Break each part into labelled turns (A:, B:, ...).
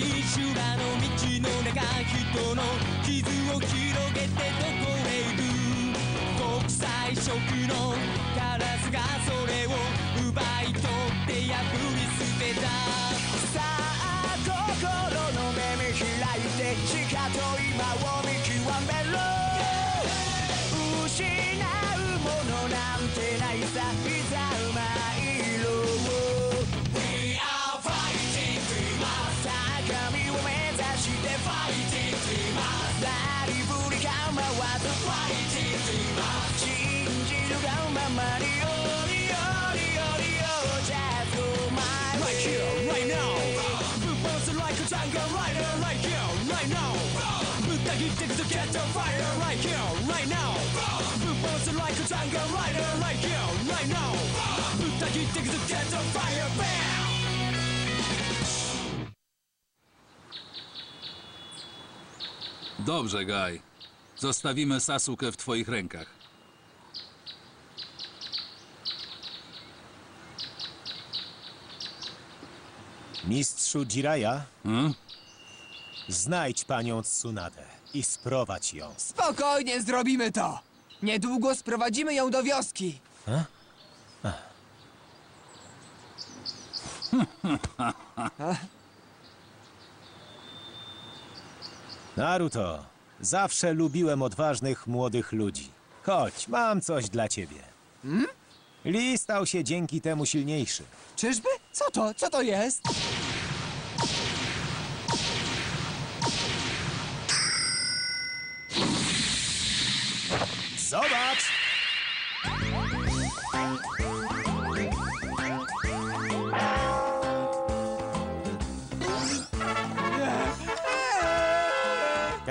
A: 修羅の道の中人の傷を広げてどこへ行く国際色のカラスがそれを奪い取って破り捨てた
B: さあ心の目見開いてしかと今を見極めろ
A: Niggas who can't don't fire right here, right now. Boom like a rider right here, right now. Boom fire, bam.
C: Dobrze, Gaj. Zostawimy Sasukę w twoich rękach.
D: Mistrzu Jiraya,
C: Hmm?
D: znajdź panią Tsunadę i sprowadź ją.
E: Spokojnie, zrobimy to. Niedługo sprowadzimy ją do wioski.
D: Naruto, zawsze lubiłem odważnych młodych ludzi. Chodź, mam coś dla ciebie. Lee stał się dzięki temu silniejszy.
E: Czyżby? Co to? Co to jest?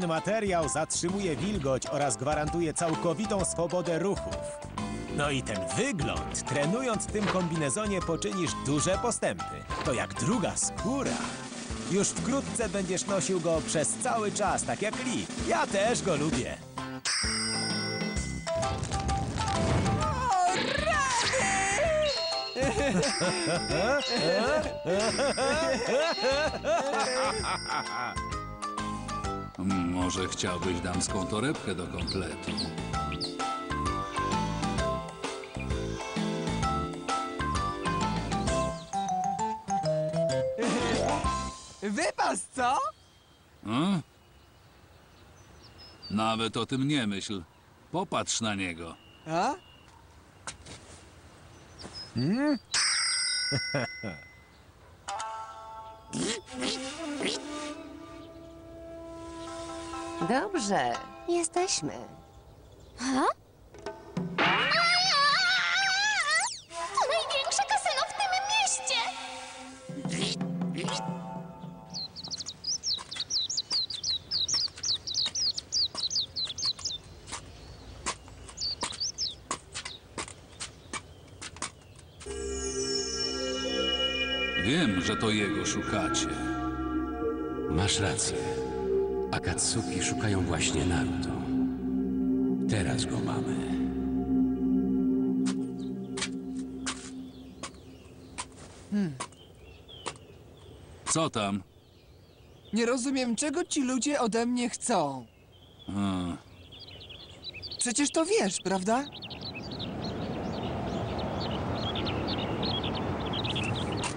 D: Ten materiał zatrzymuje wilgoć oraz gwarantuje całkowitą swobodę ruchów. No i ten wygląd, trenując w tym kombinezonie poczynisz duże postępy. To jak druga skóra. Już wkrótce będziesz nosił go przez cały czas, tak jak Lee. Ja też go lubię.
C: Mm, Może chciałbyś damską torebkę do kompletu.
E: Wypas, co?
C: Hmm? Nawet o tym nie myśl. Popatrz na niego.
E: A?
F: Dobrze, jesteśmy.
G: To największe kasyno w tym mieście!
C: Wiem, że to jego szukacie.
H: Masz rację. Akatsuki szukają właśnie Naruto. Teraz go mamy.
C: Co tam?
E: Nie rozumiem, czego ci ludzie ode mnie chcą.
C: Hmm.
E: Przecież to wiesz, prawda?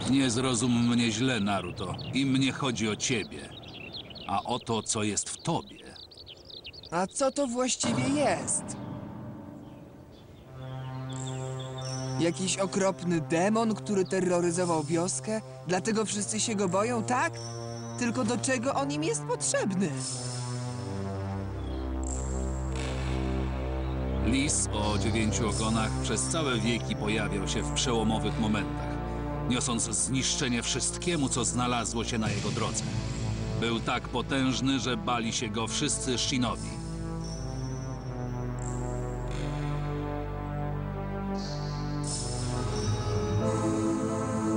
C: Nie zrozum mnie źle, Naruto. Im nie chodzi o ciebie, a o to, co jest w tobie.
E: A co to właściwie jest? Jakiś okropny demon, który terroryzował wioskę? Dlatego wszyscy się go boją, tak? Tylko do czego on im jest potrzebny?
C: Lis o dziewięciu ogonach przez całe wieki pojawiał się w przełomowych momentach, niosąc zniszczenie wszystkiemu, co znalazło się na jego drodze. Był tak potężny, że bali się go wszyscy Shinobi.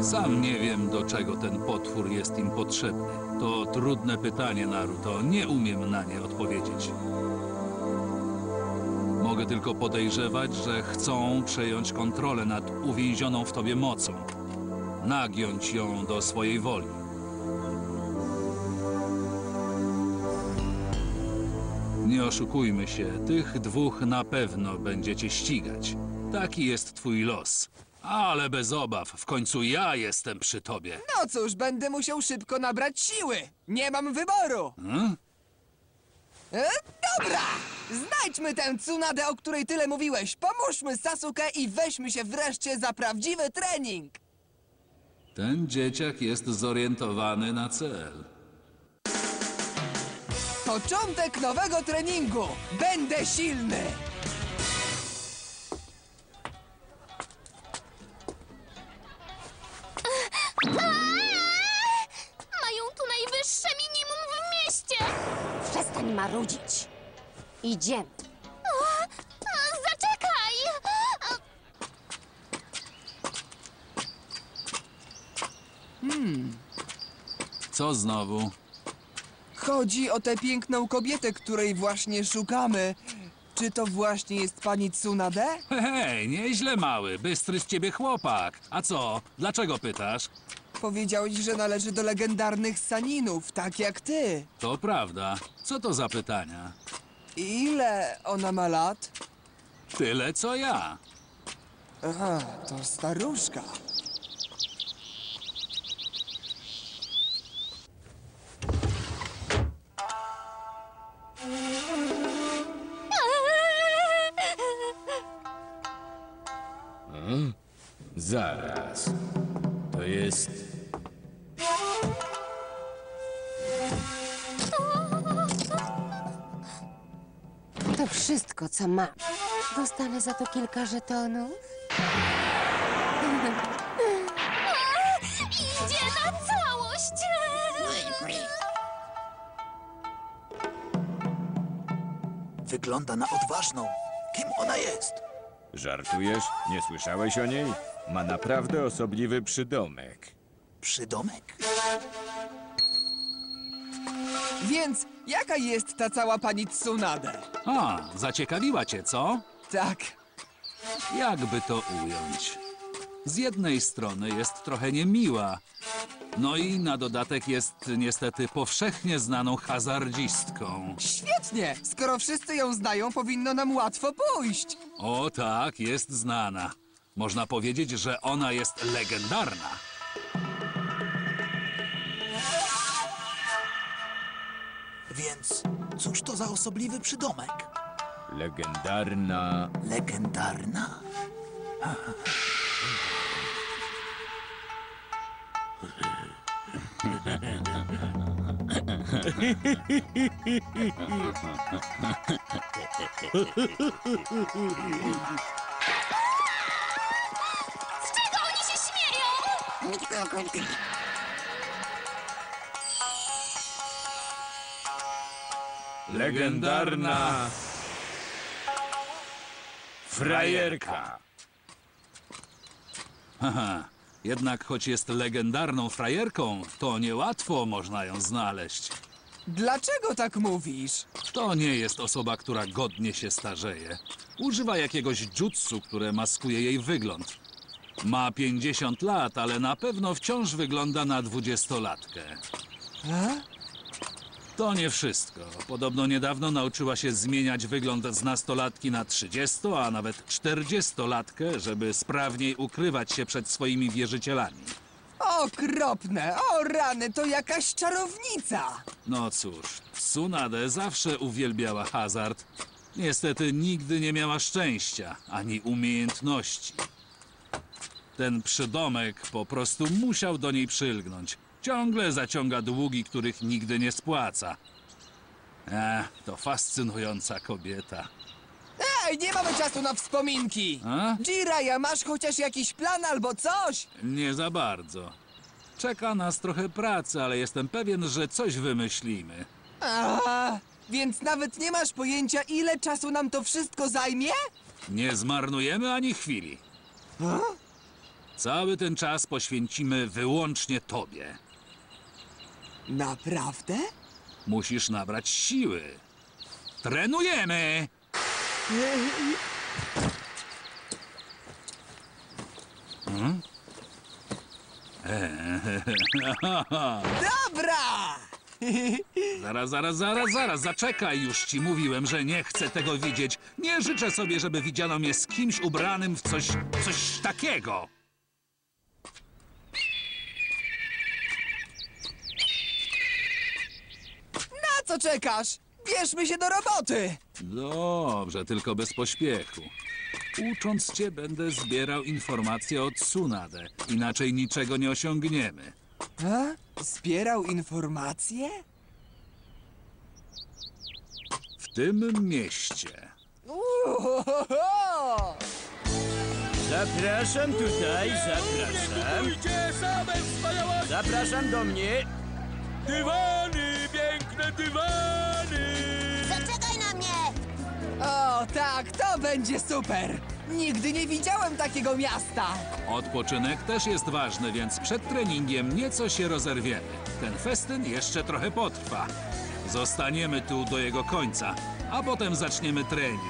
C: Sam nie wiem, do czego ten potwór jest im potrzebny. To trudne pytanie, Naruto. Nie umiem na nie odpowiedzieć. Mogę tylko podejrzewać, że chcą przejąć kontrolę nad uwięzioną w tobie mocą. Nagiąć ją do swojej woli. Nie oszukujmy się, tych dwóch na pewno będziecie ścigać. Taki jest twój los. Ale bez obaw, w końcu ja jestem przy tobie.
E: No cóż, będę musiał szybko nabrać siły. Nie mam wyboru.
C: Hmm?
E: E, dobra! Znajdźmy tę Tsunadę, o której tyle mówiłeś. Pomóżmy Sasuke i weźmy się wreszcie za prawdziwy trening.
C: Ten dzieciak jest zorientowany na cel.
E: Początek nowego treningu. Będę silny.
G: Mają tu najwyższe minimum w mieście!
F: Przestań marudzić. Idziemy.
G: Zaczekaj!
C: Co znowu?
E: Chodzi o tę piękną kobietę, której właśnie szukamy. Czy to właśnie jest pani Tsunade?
C: Hej, nieźle mały, bystry z ciebie chłopak. A co? Dlaczego pytasz?
E: Powiedziałeś, że należy do legendarnych Saninów, tak jak ty.
C: To prawda. Co to za pytania?
E: Ile ona ma lat?
C: Tyle co ja.
E: Aha, to staruszka.
D: Zaraz. To jest...
F: To wszystko, co mam. Dostanę za to kilka żetonów.
G: Idzie na całość!
B: Wygląda na odważną. Kim ona jest?
D: Żartujesz? Nie słyszałeś o niej? Ma naprawdę osobliwy przydomek.
B: Przydomek?
E: Więc jaka jest ta cała pani Tsunade?
C: A, zaciekawiła cię, co?
E: Tak,
C: Jakby to ująć? Z jednej strony jest trochę niemiła, no i na dodatek jest niestety powszechnie znaną hazardzistką.
E: świetnie! Skoro wszyscy ją znają, powinno nam łatwo pójść.
C: O tak, jest znana. Można powiedzieć, że ona jest legendarna.
B: Więc cóż to za osobliwy przydomek?
D: Legendarna...
B: Legendarna?
D: Legendarna... Frajerka.
C: Haha, jednak choć jest legendarną frajerką, to niełatwo można ją znaleźć.
E: Dlaczego tak mówisz?
C: To nie jest osoba, która godnie się starzeje. Używa jakiegoś jutsu, które maskuje jej wygląd. Ma 50 lat, ale na pewno wciąż wygląda na dwudziestolatkę. To nie wszystko. Podobno niedawno nauczyła się zmieniać wygląd z nastolatki na 30, a nawet 40-latkę, żeby sprawniej ukrywać się przed swoimi wierzycielami.
E: Okropne! O rany, to jakaś czarownica!
C: No cóż, Tsunade zawsze uwielbiała hazard. Niestety nigdy nie miała szczęścia ani umiejętności. Ten przydomek po prostu musiał do niej przylgnąć. Ciągle zaciąga długi, których nigdy nie spłaca. Ech, to fascynująca kobieta.
E: Ej, nie mamy czasu na wspominki!
C: A?
E: Jiraya, masz chociaż jakiś plan albo coś?
C: Nie za bardzo. Czeka nas trochę pracy, ale jestem pewien, że coś wymyślimy.
E: A, więc nawet nie masz pojęcia, ile czasu nam to wszystko zajmie?
C: Nie zmarnujemy ani chwili. Cały ten czas poświęcimy wyłącznie tobie.
E: Naprawdę?
C: Musisz nabrać siły. Trenujemy!
E: Dobra!
C: Zaraz, zaraz, zaraz, zaraz, zaczekaj, już ci mówiłem, że nie chcę tego widzieć. Nie życzę sobie, żeby widziano mnie z kimś ubranym w coś, coś takiego.
E: Na co czekasz? Bierzmy się do roboty!
C: Dobrze, tylko bez pośpiechu. Ucząc cię, będę zbierał informacje od Tsunade. Inaczej niczego nie osiągniemy.
E: A? Zbierał informacje?
C: W tym mieście.
E: Uhohoho!
B: Zapraszam tutaj, zapraszam.
A: same
B: Zapraszam do mnie.
A: dywany, piękne dywany!
G: Zaczekaj na mnie!
E: O, tak, to będzie super! Nigdy nie widziałem takiego miasta!
C: Odpoczynek też jest ważny, więc przed treningiem nieco się rozerwiemy. Ten festyn jeszcze trochę potrwa. Zostaniemy tu do jego końca, a potem zaczniemy trening.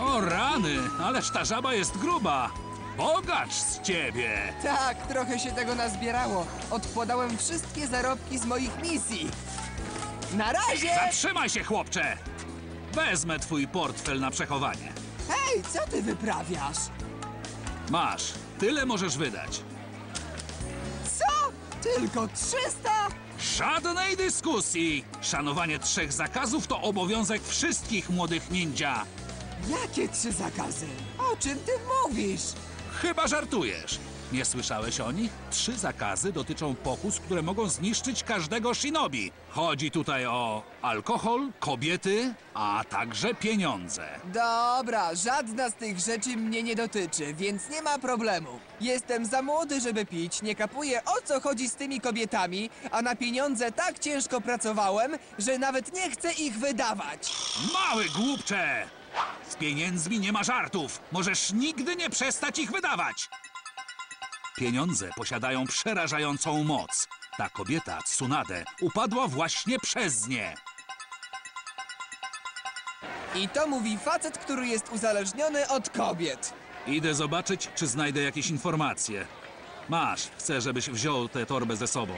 C: O rany, ależ ta żaba jest gruba! Bogacz z ciebie!
E: Tak, trochę się tego nazbierało. Odkładałem wszystkie zarobki z moich misji. Na razie!
C: Zatrzymaj się, chłopcze! Wezmę twój portfel na przechowanie.
E: Hej, co ty wyprawiasz?
C: Masz, tyle możesz wydać.
E: Co? Tylko 300?
C: Żadnej dyskusji! Szanowanie trzech zakazów to obowiązek wszystkich młodych ninja.
E: Jakie trzy zakazy? O czym ty mówisz?
C: Chyba żartujesz. Nie słyszałeś o nich? Trzy zakazy dotyczą pokus, które mogą zniszczyć każdego shinobi. Chodzi tutaj o alkohol, kobiety, a także pieniądze.
E: Dobra, żadna z tych rzeczy mnie nie dotyczy, więc nie ma problemu. Jestem za młody, żeby pić, nie kapuję o co chodzi z tymi kobietami, a na pieniądze tak ciężko pracowałem, że nawet nie chcę ich wydawać.
C: Mały głupcze! Z pieniędzmi nie ma żartów. Możesz nigdy nie przestać ich wydawać. Pieniądze posiadają przerażającą moc. Ta kobieta, Tsunade, upadła właśnie przez nie.
E: I to mówi facet, który jest uzależniony od kobiet.
C: Idę zobaczyć, czy znajdę jakieś informacje. Masz, chcę, żebyś wziął tę torbę ze sobą.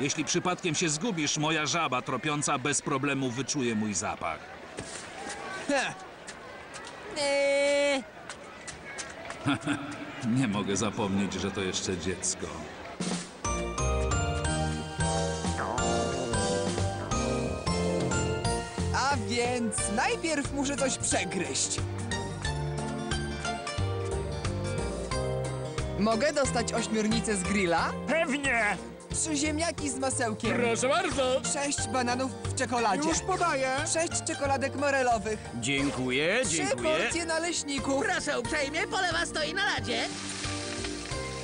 C: Jeśli przypadkiem się zgubisz, moja żaba tropiąca bez problemu wyczuje mój zapach.
E: Eee,
C: Nie mogę zapomnieć, że to jeszcze dziecko.
E: A więc najpierw muszę coś przegryźć. Mogę dostać ośmiornicę z grilla?
B: Pewnie.
E: Trzy ziemniaki z masełkiem.
A: Proszę bardzo!
E: Sześć bananów w czekoladzie.
B: Już podaję.
E: Sześć czekoladek morelowych.
B: Dziękuję,
E: Trzy
B: dziękuję.
E: porcje naleśników.
I: Proszę uprzejmie, polewa stoi na ladzie.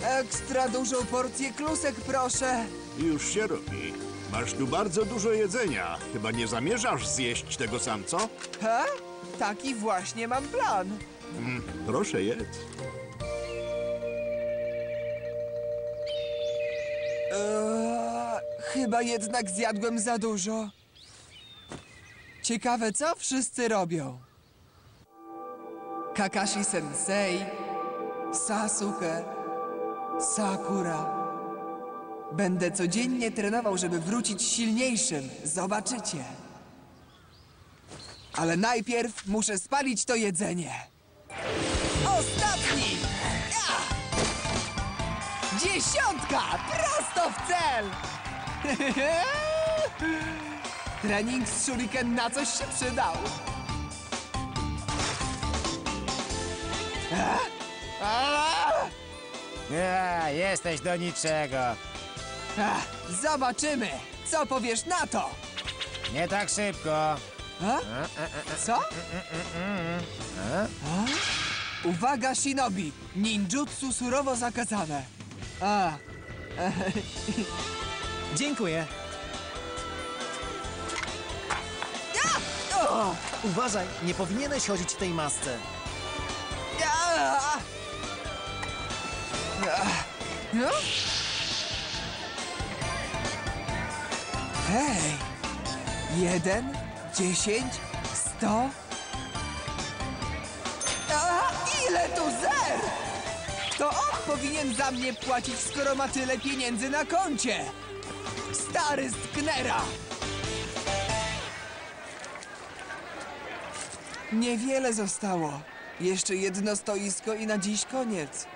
E: Ekstra dużą porcję klusek, proszę.
J: Już się robi. Masz tu bardzo dużo jedzenia. Chyba nie zamierzasz zjeść tego sam, co?
E: He? Taki właśnie mam plan.
J: Proszę jedz.
E: Eee, chyba jednak zjadłem za dużo. Ciekawe, co wszyscy robią. Kakashi Sensei, Sasuke, Sakura. Będę codziennie trenował, żeby wrócić silniejszym. Zobaczycie. Ale najpierw muszę spalić to jedzenie. Ostatni! Ja! Dziesiątka! Prosto w cel! Trening z shuriken na coś się przydał. A?
D: Jesteś do niczego.
E: Zobaczymy, co powiesz na to.
D: Nie tak szybko.
E: A? Co? A? Uwaga, shinobi! Ninjutsu surowo zakazane. A,
D: Dziękuję.
K: Uważaj, nie powinieneś chodzić w tej masce.
E: Hej! Jeden, dziesięć, sto... Ile tu zer? To on powinien za mnie płacić, skoro ma tyle pieniędzy na koncie! Stary sknera! Niewiele zostało. Jeszcze jedno stoisko i na dziś koniec.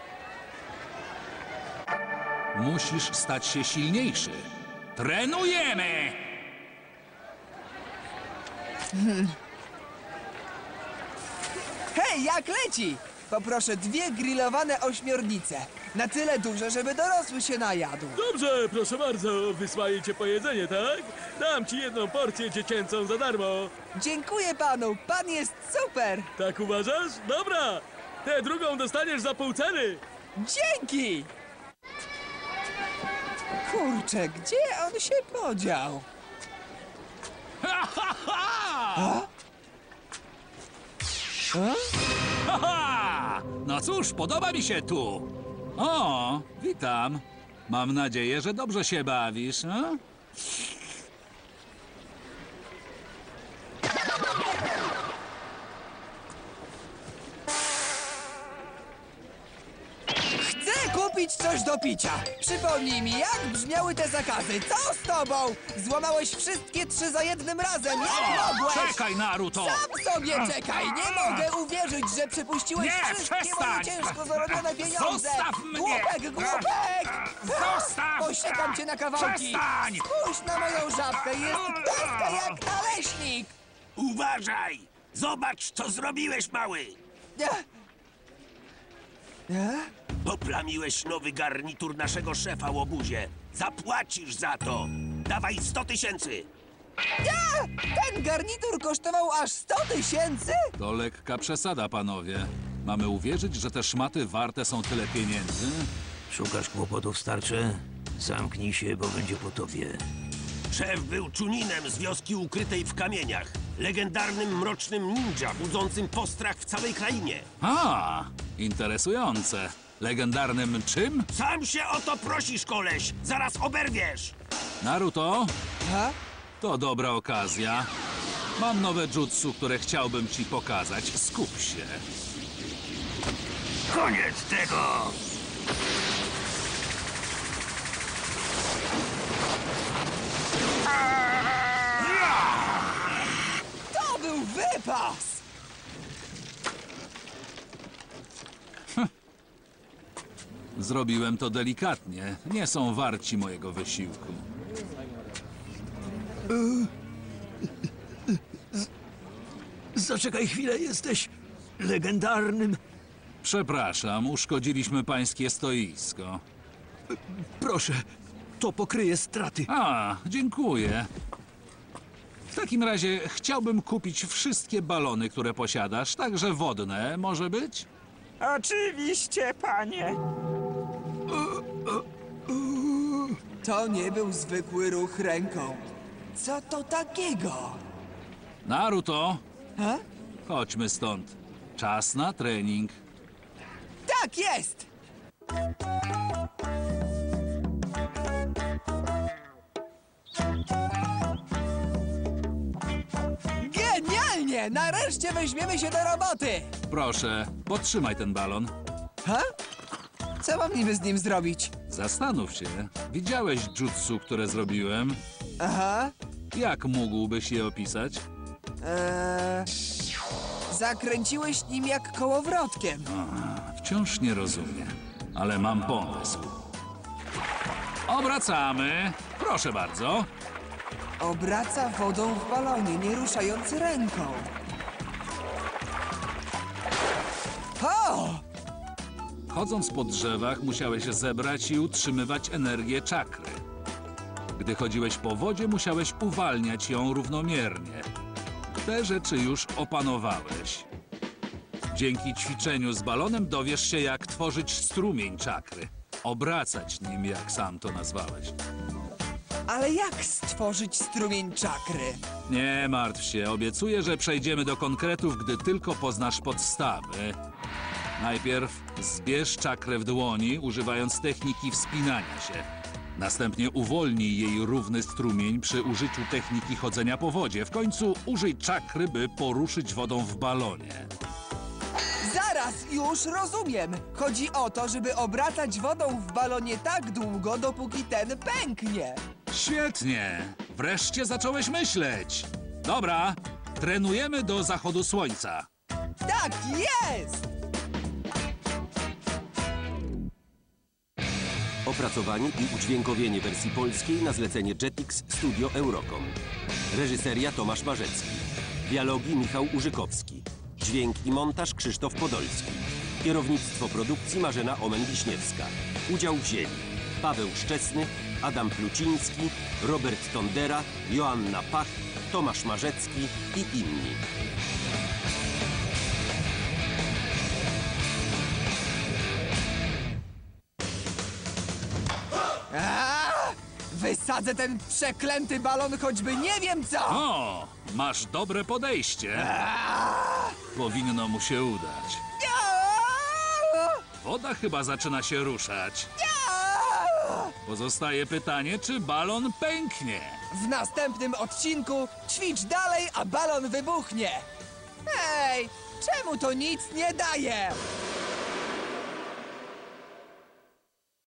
C: Musisz stać się silniejszy. Trenujemy!
E: Hej, jak leci? Poproszę dwie grillowane ośmiornice. Na tyle duże, żeby dorosły się najadł.
A: Dobrze, proszę bardzo, wysłaję cię po jedzenie, tak? Dam ci jedną porcję dziecięcą za darmo.
E: Dziękuję panu, pan jest super!
A: Tak uważasz? Dobra! Tę drugą dostaniesz za pół ceny.
E: Dzięki! Kurczę, gdzie on się podział?
C: Ha, ha, ha! Haha! No cóż, podoba mi się tu. O, witam. Mam nadzieję, że dobrze się bawisz. A?
E: Coś do picia. Przypomnij mi, jak brzmiały te zakazy. Co z tobą? Złamałeś wszystkie trzy za jednym razem. Jak mogłeś?
C: Czekaj, Naruto!
E: Sam sobie czekaj! Nie mogę uwierzyć, że przepuściłeś
C: Nie,
E: wszystkie
C: przestań!
E: moje ciężko zarobione pieniądze!
C: Zostaw mnie!
E: Głupek, głupek!
C: Zostaw!
E: Posiekam cię na kawałki!
C: Przestań!
E: Spójrz na moją żabkę, jest płaska jak naleśnik!
L: Uważaj! Zobacz, co zrobiłeś, mały!
E: Nie. Nie?
L: Poplamiłeś nowy garnitur naszego szefa, łobuzie. Zapłacisz za to! Dawaj 100 tysięcy!
E: Nie! Ten garnitur kosztował aż 100 tysięcy?
C: To lekka przesada, panowie. Mamy uwierzyć, że te szmaty warte są tyle pieniędzy?
M: Szukasz kłopotów, starcze? Zamknij się, bo będzie po tobie.
L: Szef był czuninem z wioski ukrytej w kamieniach. Legendarnym mrocznym ninja, budzącym postrach w całej krainie.
C: A, interesujące. Legendarnym czym?
L: Sam się o to prosisz, koleś! Zaraz oberwiesz!
C: Naruto?
E: Ha?
C: To dobra okazja. Mam nowe jutsu, które chciałbym ci pokazać. Skup się.
M: Koniec tego!
E: To był wypas!
C: Zrobiłem to delikatnie. Nie są warci mojego wysiłku.
M: Zaczekaj chwilę, jesteś legendarnym.
C: Przepraszam, uszkodziliśmy pańskie stoisko.
M: Proszę, to pokryje straty.
C: A, dziękuję. W takim razie chciałbym kupić wszystkie balony, które posiadasz, także wodne, może być?
B: Oczywiście, panie.
E: To nie był zwykły ruch ręką. Co to takiego?
C: Naruto,
E: Ha?
C: chodźmy stąd. Czas na trening.
E: Tak jest! Genialnie! Nareszcie weźmiemy się do roboty!
C: Proszę, podtrzymaj ten balon.
E: Ha? Co mam niby z nim zrobić?
C: Zastanów się. Widziałeś jutsu, które zrobiłem?
E: Aha.
C: Jak mógłbyś je opisać?
E: Eee, zakręciłeś nim jak kołowrotkiem.
C: Wciąż nie rozumiem, ale mam pomysł. Obracamy. Proszę bardzo.
E: Obraca wodą w balonie, nie ruszając ręką.
C: Chodząc po drzewach, musiałeś zebrać i utrzymywać energię czakry. Gdy chodziłeś po wodzie, musiałeś uwalniać ją równomiernie. Te rzeczy już opanowałeś. Dzięki ćwiczeniu z balonem dowiesz się, jak tworzyć strumień czakry. Obracać nim, jak sam to nazwałeś.
E: Ale jak stworzyć strumień czakry?
C: Nie martw się, obiecuję, że przejdziemy do konkretów, gdy tylko poznasz podstawy. Najpierw zbierz czakrę w dłoni, używając techniki wspinania się. Następnie uwolnij jej równy strumień przy użyciu techniki chodzenia po wodzie. W końcu użyj czakry, by poruszyć wodą w balonie.
E: Zaraz, już rozumiem. Chodzi o to, żeby obracać wodą w balonie tak długo, dopóki ten pęknie.
C: Świetnie! Wreszcie zacząłeś myśleć. Dobra, trenujemy do zachodu słońca.
E: Tak jest!
N: Opracowanie i udźwiękowienie wersji polskiej na zlecenie Jetix Studio Eurocom. Reżyseria Tomasz Marzecki. Dialogi Michał Urzykowski. Dźwięk i montaż Krzysztof Podolski. Kierownictwo produkcji Marzena Omen-Wiśniewska. Udział wzięli Paweł Szczesny, Adam Pluciński, Robert Tondera, Joanna Pach, Tomasz Marzecki i inni.
E: Wysadzę ten przeklęty balon, choćby nie wiem co!
C: O, masz dobre podejście. Powinno mu się udać. Woda chyba zaczyna się ruszać. Pozostaje pytanie, czy balon pęknie.
E: W następnym odcinku ćwicz dalej, a balon wybuchnie! Hej, czemu to nic nie daje?